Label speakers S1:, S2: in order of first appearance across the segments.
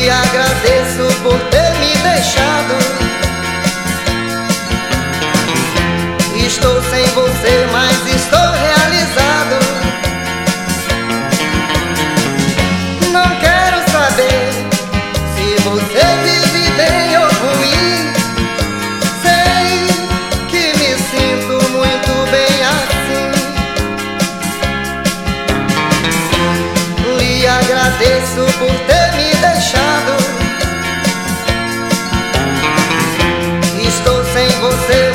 S1: te agradeço por ter me deixado. Estou sem você, mas estou realizado. Não quero saber se você vive bem ou ruim. Sei que me sinto muito bem assim. Lhe agradeço por ter. você.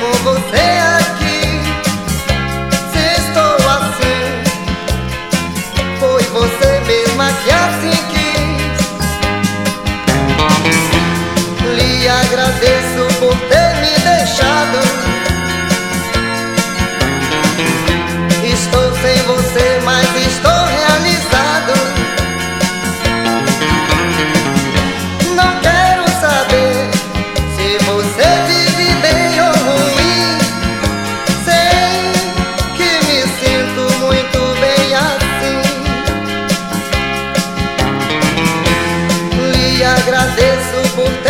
S1: fuego agradeço por ter.